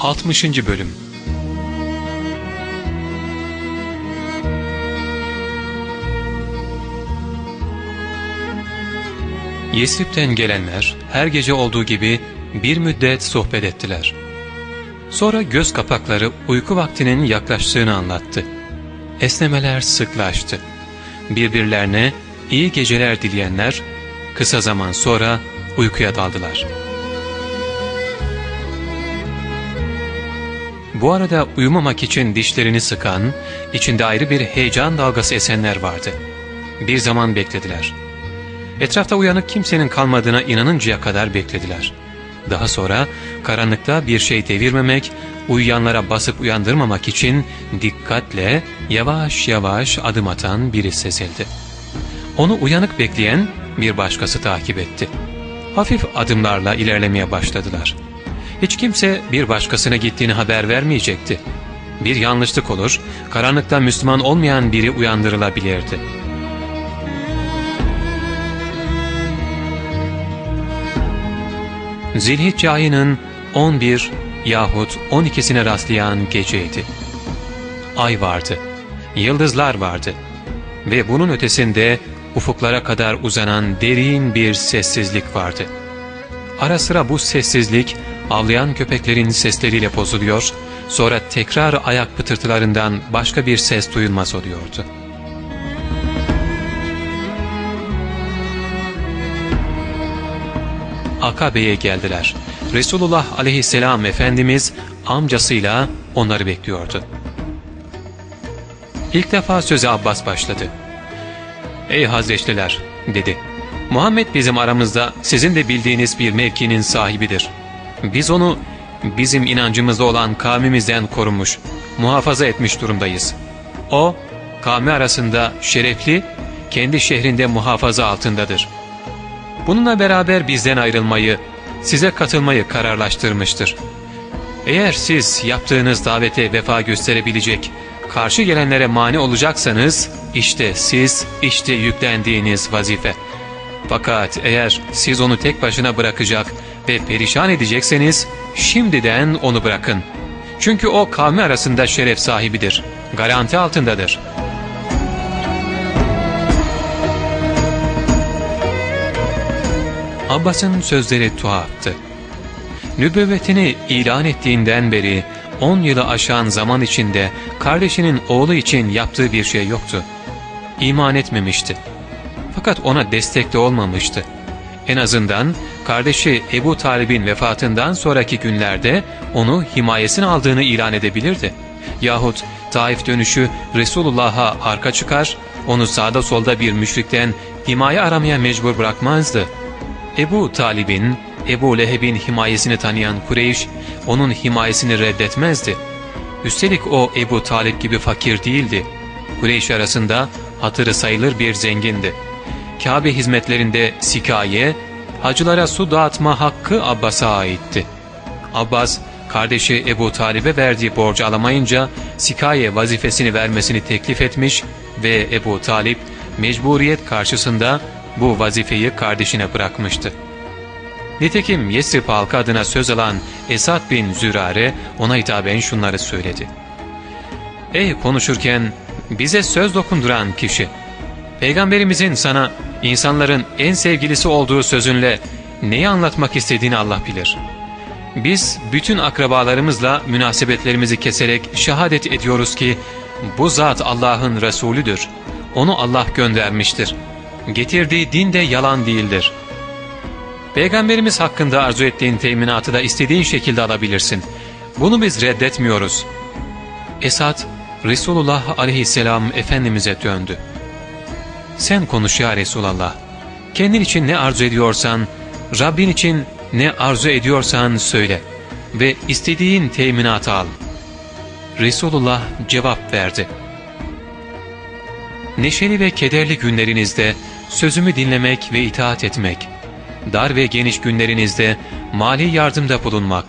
60. Bölüm Yesrib'den gelenler her gece olduğu gibi bir müddet sohbet ettiler. Sonra göz kapakları uyku vaktinin yaklaştığını anlattı. Esnemeler sıklaştı. Birbirlerine iyi geceler dileyenler kısa zaman sonra uykuya daldılar. Bu arada uyumamak için dişlerini sıkan, içinde ayrı bir heyecan dalgası esenler vardı. Bir zaman beklediler. Etrafta uyanık kimsenin kalmadığına inanıncaya kadar beklediler. Daha sonra karanlıkta bir şey devirmemek, uyuyanlara basıp uyandırmamak için dikkatle yavaş yavaş adım atan biri sezildi. Onu uyanık bekleyen bir başkası takip etti. Hafif adımlarla ilerlemeye başladılar. Hiç kimse bir başkasına gittiğini haber vermeyecekti. Bir yanlışlık olur, karanlıkta Müslüman olmayan biri uyandırılabilirdi. Zilhicce ayının 11 yahut 12'sine rastlayan geceydi. Ay vardı, yıldızlar vardı ve bunun ötesinde ufuklara kadar uzanan derin bir sessizlik vardı. Ara sıra bu sessizlik avlayan köpeklerin sesleriyle bozuluyor, sonra tekrar ayak pıtırtılarından başka bir ses duyulmaz oluyordu. Akabe'ye geldiler. Resulullah aleyhisselam Efendimiz amcasıyla onları bekliyordu. İlk defa söze Abbas başladı. ''Ey Hazreçliler'' dedi. ''Muhammed bizim aramızda sizin de bildiğiniz bir mevkinin sahibidir. Biz onu bizim inancımızda olan kavmimizden korunmuş, muhafaza etmiş durumdayız. O, kavmi arasında şerefli, kendi şehrinde muhafaza altındadır. Bununla beraber bizden ayrılmayı, size katılmayı kararlaştırmıştır. Eğer siz yaptığınız davete vefa gösterebilecek, karşı gelenlere mani olacaksanız, işte siz, işte yüklendiğiniz vazife. Fakat eğer siz onu tek başına bırakacak ve perişan edecekseniz, şimdiden onu bırakın. Çünkü o kavmi arasında şeref sahibidir, garanti altındadır.'' Abbas'ın sözleri tuhaftı. Nübüvvetini ilan ettiğinden beri on yılı aşan zaman içinde kardeşinin oğlu için yaptığı bir şey yoktu. İman etmemişti. Fakat ona destekli olmamıştı. En azından kardeşi Ebu Talib'in vefatından sonraki günlerde onu himayesine aldığını ilan edebilirdi. Yahut Taif dönüşü Resulullah'a arka çıkar, onu sağda solda bir müşrikten himaye aramaya mecbur bırakmazdı. Ebu Talib'in, Ebu Leheb'in himayesini tanıyan Kureyş, onun himayesini reddetmezdi. Üstelik o Ebu Talib gibi fakir değildi. Kureyş arasında hatırı sayılır bir zengindi. Kabe hizmetlerinde sikaye, hacılara su dağıtma hakkı Abbas'a aitti. Abbas, kardeşi Ebu Talib'e verdiği borcu alamayınca sikaye vazifesini vermesini teklif etmiş ve Ebu Talip mecburiyet karşısında bu vazifeyi kardeşine bırakmıştı. Nitekim Yesrib halkı adına söz alan Esad bin Zürare ona hitaben şunları söyledi. Ey konuşurken bize söz dokunduran kişi! Peygamberimizin sana insanların en sevgilisi olduğu sözünle neyi anlatmak istediğini Allah bilir. Biz bütün akrabalarımızla münasebetlerimizi keserek şehadet ediyoruz ki bu zat Allah'ın Resulüdür. Onu Allah göndermiştir.'' getirdiği din de yalan değildir. Peygamberimiz hakkında arzu ettiğin teminatı da istediğin şekilde alabilirsin. Bunu biz reddetmiyoruz. Esad, Resulullah aleyhisselam Efendimiz'e döndü. Sen konuş ya Resulallah. Kendin için ne arzu ediyorsan, Rabbin için ne arzu ediyorsan söyle ve istediğin teminatı al. Resulullah cevap verdi. Neşeli ve kederli günlerinizde sözümü dinlemek ve itaat etmek, dar ve geniş günlerinizde mali yardımda bulunmak,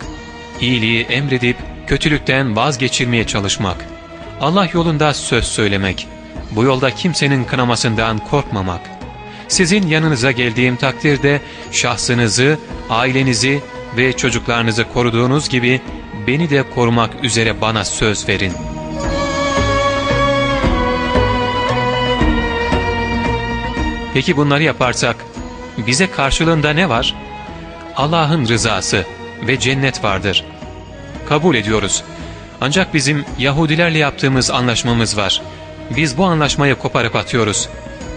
iyiliği emredip kötülükten vazgeçirmeye çalışmak, Allah yolunda söz söylemek, bu yolda kimsenin kınamasından korkmamak, sizin yanınıza geldiğim takdirde şahsınızı, ailenizi ve çocuklarınızı koruduğunuz gibi beni de korumak üzere bana söz verin. Peki bunları yaparsak bize karşılığında ne var? Allah'ın rızası ve cennet vardır. Kabul ediyoruz. Ancak bizim Yahudilerle yaptığımız anlaşmamız var. Biz bu anlaşmayı koparıp atıyoruz.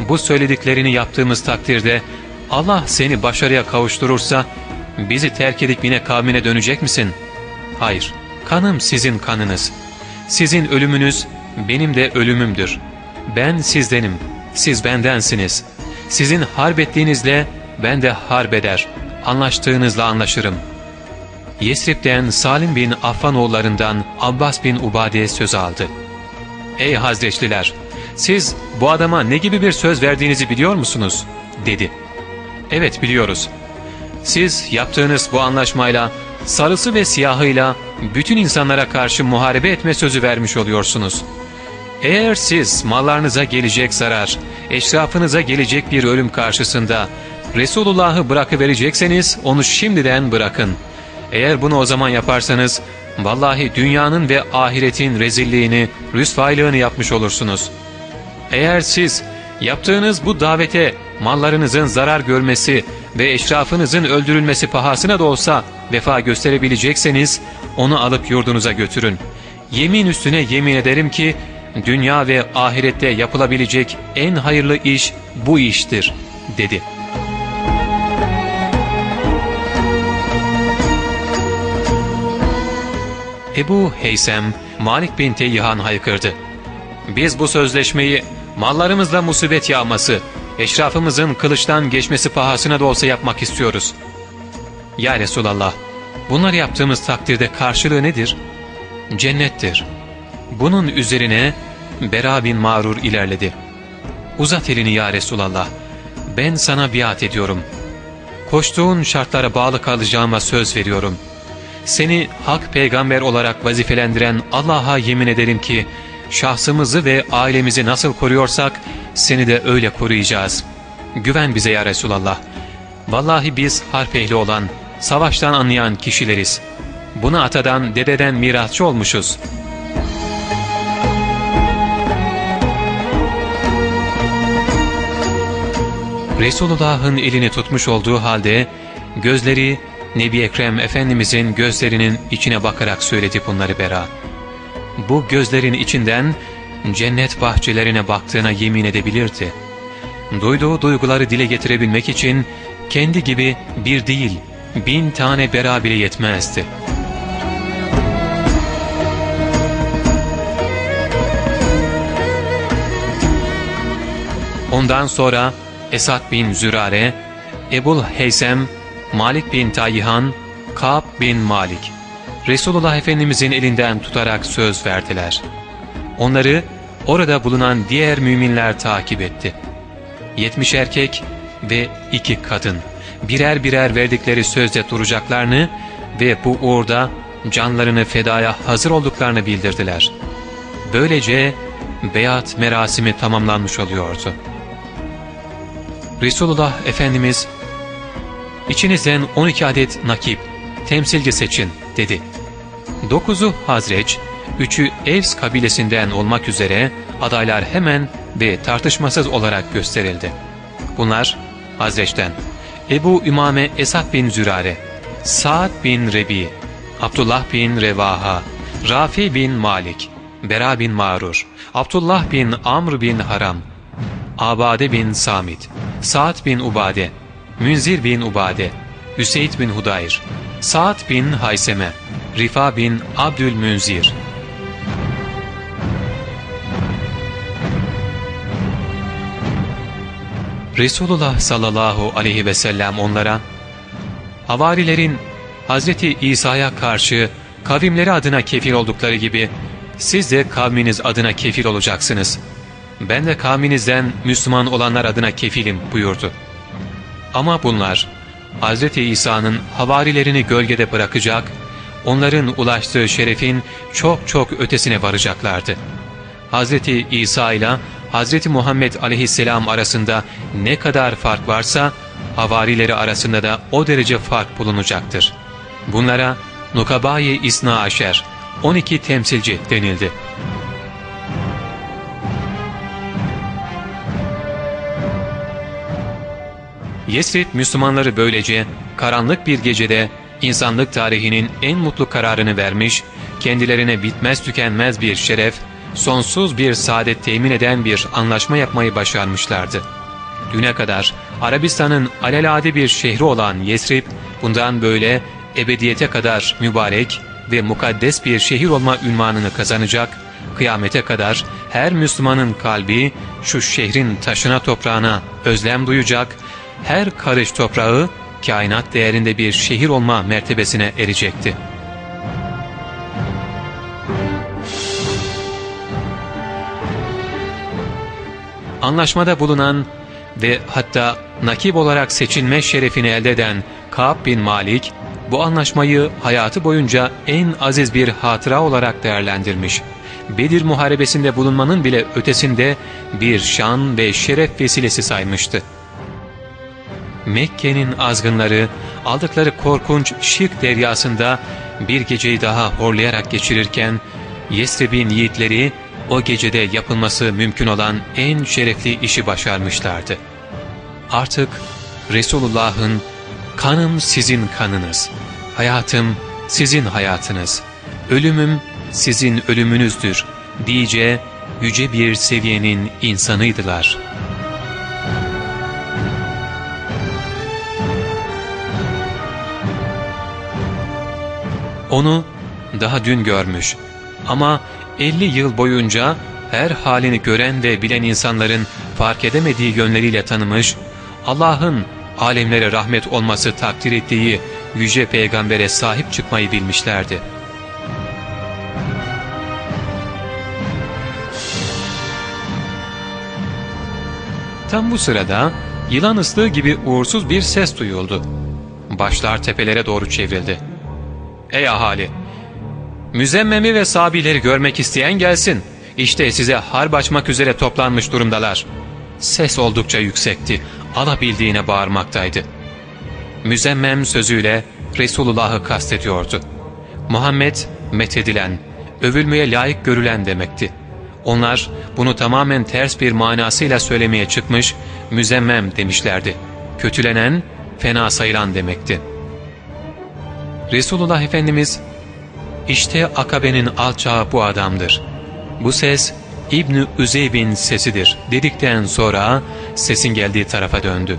Bu söylediklerini yaptığımız takdirde Allah seni başarıya kavuşturursa bizi terk edip yine kavmine dönecek misin? Hayır, kanım sizin kanınız. Sizin ölümünüz benim de ölümümdür. Ben sizdenim, siz bendensiniz. Sizin harbettiğinizle ben de harbeder, anlaştığınızla anlaşırım. Yesrib'den Salim bin Affanoğullarından Abbas bin Ubade'ye söz aldı. ''Ey Hazreçliler, siz bu adama ne gibi bir söz verdiğinizi biliyor musunuz?'' dedi. ''Evet biliyoruz. Siz yaptığınız bu anlaşmayla sarısı ve siyahıyla bütün insanlara karşı muharebe etme sözü vermiş oluyorsunuz. Eğer siz mallarınıza gelecek zarar, eşrafınıza gelecek bir ölüm karşısında Resulullah'ı bırakıverecekseniz onu şimdiden bırakın. Eğer bunu o zaman yaparsanız vallahi dünyanın ve ahiretin rezilliğini, rüsvaylığını yapmış olursunuz. Eğer siz yaptığınız bu davete mallarınızın zarar görmesi ve eşrafınızın öldürülmesi pahasına da olsa vefa gösterebilecekseniz onu alıp yurdunuza götürün. Yemin üstüne yemin ederim ki dünya ve ahirette yapılabilecek en hayırlı iş bu iştir dedi. Ebu Heysem, Malik bin Teyyihan haykırdı. Biz bu sözleşmeyi mallarımızla musibet yağması, eşrafımızın kılıçtan geçmesi pahasına da olsa yapmak istiyoruz. Ya Resulallah, bunları yaptığımız takdirde karşılığı nedir? Cennettir. Bunun üzerine Bera bin Mağrur ilerledi. Uzat elini ya Resulallah, ben sana biat ediyorum. Koştuğun şartlara bağlı kalacağıma söz veriyorum. Seni hak peygamber olarak vazifelendiren Allah'a yemin ederim ki, şahsımızı ve ailemizi nasıl koruyorsak, seni de öyle koruyacağız. Güven bize ya Resulallah. Vallahi biz harp ehli olan, savaştan anlayan kişileriz. Buna atadan, dededen mirasçı olmuşuz. Resulullah'ın elini tutmuş olduğu halde, gözleri Nebi Ekrem Efendimizin gözlerinin içine bakarak söyledi bunları Bera. Bu gözlerin içinden cennet bahçelerine baktığına yemin edebilirdi. Duyduğu duyguları dile getirebilmek için kendi gibi bir değil, bin tane bera bile yetmezdi. Ondan sonra Esad bin Zürare, Ebul Heysem, Malik bin Tayyihan, Ka'b bin Malik, Resulullah Efendimizin elinden tutarak söz verdiler. Onları orada bulunan diğer müminler takip etti. Yetmiş erkek ve iki kadın birer birer verdikleri sözde duracaklarını ve bu uğurda canlarını fedaya hazır olduklarını bildirdiler. Böylece beyat merasimi tamamlanmış oluyordu. Resulullah Efendimiz, ''İçinizden 12 adet nakip, temsilci seçin.'' dedi. Dokuzu Hazreç, üçü Evs kabilesinden olmak üzere adaylar hemen ve tartışmasız olarak gösterildi. Bunlar Hazreç'ten Ebu Ümame Esad bin Zürare, Sa'd bin Rebi, Abdullah bin Revaha, Rafi bin Malik, Bera bin Marur, Abdullah bin Amr bin Haram, Abade bin Samit, Sa'd bin Ubade, Münzir bin Ubade, Hüseyd bin Hudayr, Sa'd bin Hayseme, Rifa bin Abdülmünzir. Resulullah sallallahu aleyhi ve sellem onlara, Havarilerin Hazreti İsa'ya karşı kavimleri adına kefil oldukları gibi siz de kavminiz adına kefil olacaksınız. Ben de kavminizden Müslüman olanlar adına kefilim buyurdu. Ama bunlar Hz. İsa'nın havarilerini gölgede bırakacak, onların ulaştığı şerefin çok çok ötesine varacaklardı. Hz. İsa ile Hz. Muhammed aleyhisselam arasında ne kadar fark varsa, havarileri arasında da o derece fark bulunacaktır. Bunlara Nukabayi İsna Aşer 12 temsilci denildi. Yesrib Müslümanları böylece karanlık bir gecede insanlık tarihinin en mutlu kararını vermiş, kendilerine bitmez tükenmez bir şeref, sonsuz bir saadet temin eden bir anlaşma yapmayı başarmışlardı. Düne kadar Arabistan'ın alelade bir şehri olan Yesrib, bundan böyle ebediyete kadar mübarek ve mukaddes bir şehir olma ünvanını kazanacak, kıyamete kadar her Müslümanın kalbi şu şehrin taşına toprağına özlem duyacak, her karış toprağı kainat değerinde bir şehir olma mertebesine erecekti. Anlaşmada bulunan ve hatta nakip olarak seçilme şerefini elde eden Ka'b bin Malik, bu anlaşmayı hayatı boyunca en aziz bir hatıra olarak değerlendirmiş. Bedir Muharebesi'nde bulunmanın bile ötesinde bir şan ve şeref vesilesi saymıştı. Mekke'nin azgınları aldıkları korkunç şirk deryasında bir geceyi daha horlayarak geçirirken Yesrib'in yiğitleri o gecede yapılması mümkün olan en şerefli işi başarmışlardı. Artık Resulullah'ın kanım sizin kanınız, hayatım sizin hayatınız, ölümüm sizin ölümünüzdür diye yüce bir seviyenin insanıydılar.'' Onu daha dün görmüş ama 50 yıl boyunca her halini gören ve bilen insanların fark edemediği yönleriyle tanımış, Allah'ın alemlere rahmet olması takdir ettiği yüce peygambere sahip çıkmayı bilmişlerdi. Tam bu sırada yılan ıslığı gibi uğursuz bir ses duyuldu. Başlar tepelere doğru çevrildi. ''Ey ahali! Müzemmemi ve sabileri görmek isteyen gelsin. İşte size harp açmak üzere toplanmış durumdalar.'' Ses oldukça yüksekti. Alabildiğine bağırmaktaydı. Müzemmem sözüyle Resulullah'ı kastediyordu. Muhammed methedilen, övülmeye layık görülen demekti. Onlar bunu tamamen ters bir manasıyla söylemeye çıkmış, müzemmem demişlerdi. Kötülenen, fena sayılan demekti. Resulullah Efendimiz, işte Akabe'nin alçağı bu adamdır. Bu ses İbn-i Üzeyb'in sesidir dedikten sonra sesin geldiği tarafa döndü.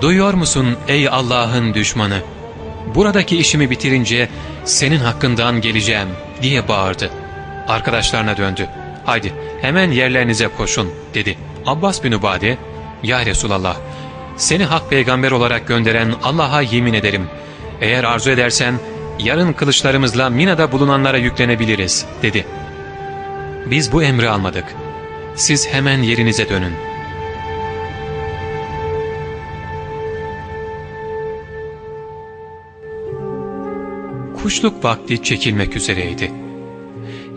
Duyuyor musun ey Allah'ın düşmanı? Buradaki işimi bitirince senin hakkından geleceğim diye bağırdı. Arkadaşlarına döndü. Haydi hemen yerlerinize koşun dedi. Abbas bin Ubade, Ya Resulallah seni hak peygamber olarak gönderen Allah'a yemin ederim. Eğer arzu edersen yarın kılıçlarımızla Mina'da bulunanlara yüklenebiliriz dedi. Biz bu emri almadık. Siz hemen yerinize dönün. Kuşluk vakti çekilmek üzereydi.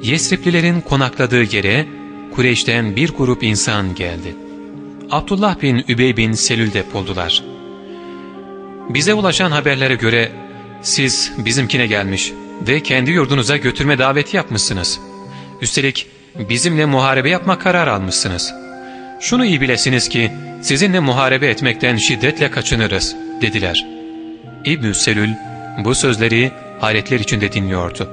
Yesriplilerin konakladığı yere Kureyş'ten bir grup insan geldi. Abdullah bin Übey bin Selül'de buldular. Bize ulaşan haberlere göre siz bizimkine gelmiş ve kendi yurdunuza götürme daveti yapmışsınız. Üstelik bizimle muharebe yapma karar almışsınız. Şunu iyi bilesiniz ki sizinle muharebe etmekten şiddetle kaçınırız dediler. İbn-i Selül bu sözleri hayretler içinde dinliyordu.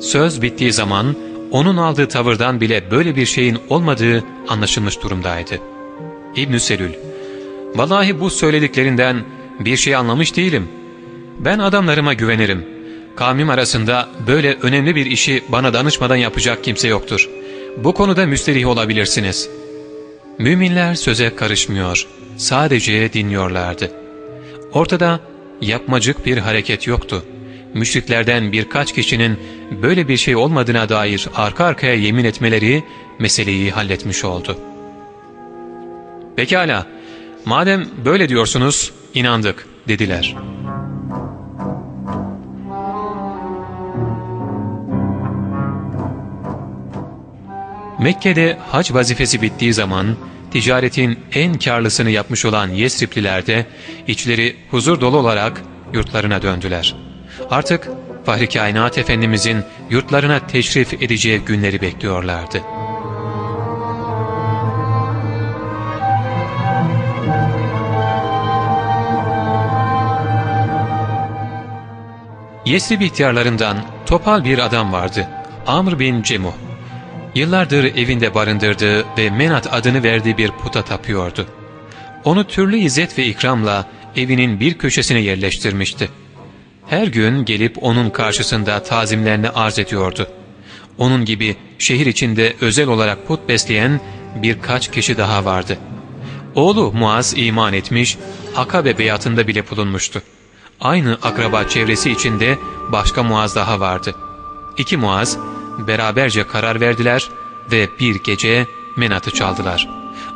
Söz bittiği zaman onun aldığı tavırdan bile böyle bir şeyin olmadığı anlaşılmış durumdaydı. İbn-i Selül, ''Vallahi bu söylediklerinden bir şey anlamış değilim. Ben adamlarıma güvenirim. Kavmim arasında böyle önemli bir işi bana danışmadan yapacak kimse yoktur. Bu konuda müsterih olabilirsiniz. Müminler söze karışmıyor, sadece dinliyorlardı. Ortada yapmacık bir hareket yoktu. Müşriklerden birkaç kişinin böyle bir şey olmadığına dair arka arkaya yemin etmeleri meseleyi halletmiş oldu. Pekala, madem böyle diyorsunuz, inandık dediler.'' Mekke'de hac vazifesi bittiği zaman ticaretin en karlısını yapmış olan Yesripliler de içleri huzur dolu olarak yurtlarına döndüler. Artık Fahri Kainat Efendimizin yurtlarına teşrif edeceği günleri bekliyorlardı. Yesrib ihtiyarlarından topal bir adam vardı. Amr bin Cemuh. Yıllardır evinde barındırdığı ve Menat adını verdiği bir puta tapıyordu. Onu türlü izzet ve ikramla evinin bir köşesine yerleştirmişti. Her gün gelip onun karşısında tazimlerini arz ediyordu. Onun gibi şehir içinde özel olarak put besleyen birkaç kişi daha vardı. Oğlu Muaz iman etmiş, Akabe beyatında bile bulunmuştu. Aynı akraba çevresi içinde başka Muaz daha vardı. İki Muaz beraberce karar verdiler ve bir gece menatı çaldılar.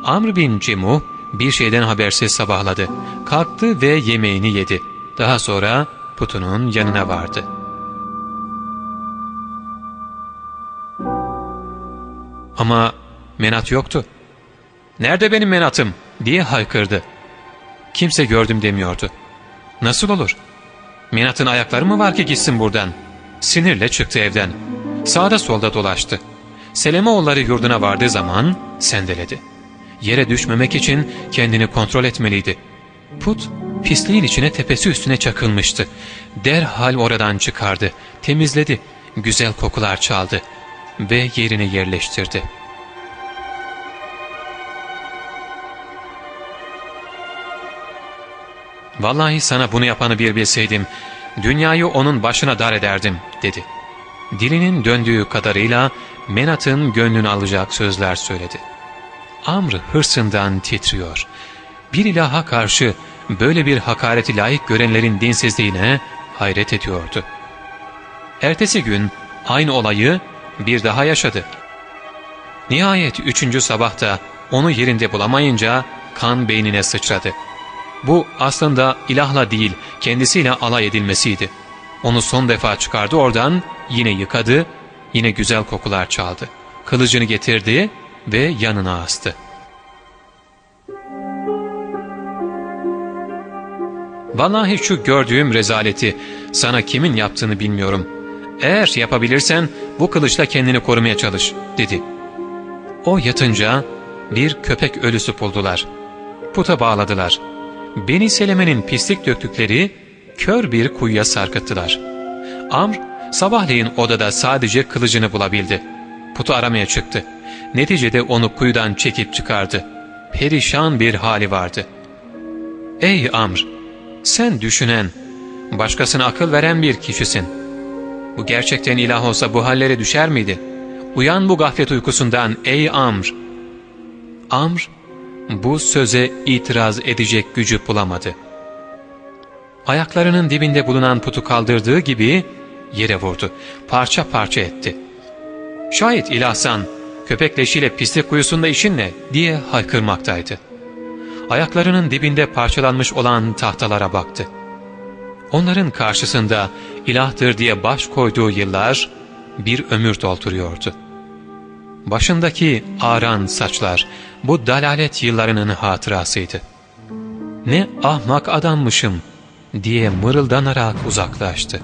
Amr bin Cemuh bir şeyden habersiz sabahladı. Kalktı ve yemeğini yedi. Daha sonra putunun yanına vardı. Ama menat yoktu. ''Nerede benim menatım?'' diye haykırdı. Kimse gördüm demiyordu. ''Nasıl olur? Menat'ın ayakları mı var ki gitsin buradan?'' Sinirle çıktı evden. Sağda solda dolaştı. Selemoğulları yurduna vardığı zaman sendeledi. Yere düşmemek için kendini kontrol etmeliydi. Put pisliğin içine tepesi üstüne çakılmıştı. Derhal oradan çıkardı, temizledi, güzel kokular çaldı ve yerine yerleştirdi. ''Vallahi sana bunu yapanı bir bilseydim, dünyayı onun başına dar ederdim.'' dedi. Dilinin döndüğü kadarıyla Menat'ın gönlünü alacak sözler söyledi. Amr hırsından titriyor. Bir ilaha karşı böyle bir hakareti layık görenlerin dinsizliğine hayret ediyordu. Ertesi gün aynı olayı bir daha yaşadı. Nihayet üçüncü sabahta onu yerinde bulamayınca kan beynine sıçradı. Bu aslında ilahla değil kendisiyle alay edilmesiydi. Onu son defa çıkardı oradan yine yıkadı, yine güzel kokular çaldı. Kılıcını getirdi ve yanına astı. Vallahi şu gördüğüm rezaleti sana kimin yaptığını bilmiyorum. Eğer yapabilirsen bu kılıçla kendini korumaya çalış dedi. O yatınca bir köpek ölüsü buldular. Puta bağladılar. Beni Seleme'nin pislik döktükleri kör bir kuyuya sarkıttılar. Amr sabahleyin odada sadece kılıcını bulabildi. Putu aramaya çıktı. Neticede onu kuyudan çekip çıkardı. Perişan bir hali vardı. ''Ey Amr, sen düşünen, başkasına akıl veren bir kişisin. Bu gerçekten ilah olsa bu hallere düşer miydi? Uyan bu gaflet uykusundan ey Amr!'' Amr, bu söze itiraz edecek gücü bulamadı. Ayaklarının dibinde bulunan putu kaldırdığı gibi yere vurdu. Parça parça etti. Şayet ilahsan, köpek leşiyle pislik kuyusunda işin ne diye haykırmaktaydı. Ayaklarının dibinde parçalanmış olan tahtalara baktı. Onların karşısında ilahtır diye baş koyduğu yıllar bir ömür dolduruyordu. Başındaki ağran saçlar bu dalalet yıllarının hatırasıydı. Ne ahmak adammışım diye mırıldanarak uzaklaştı.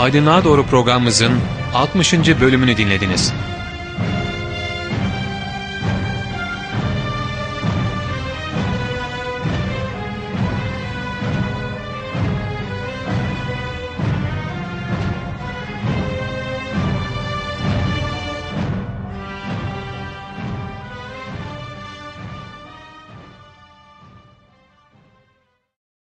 Aydınlığa Doğru programımızın 60. bölümünü dinlediniz.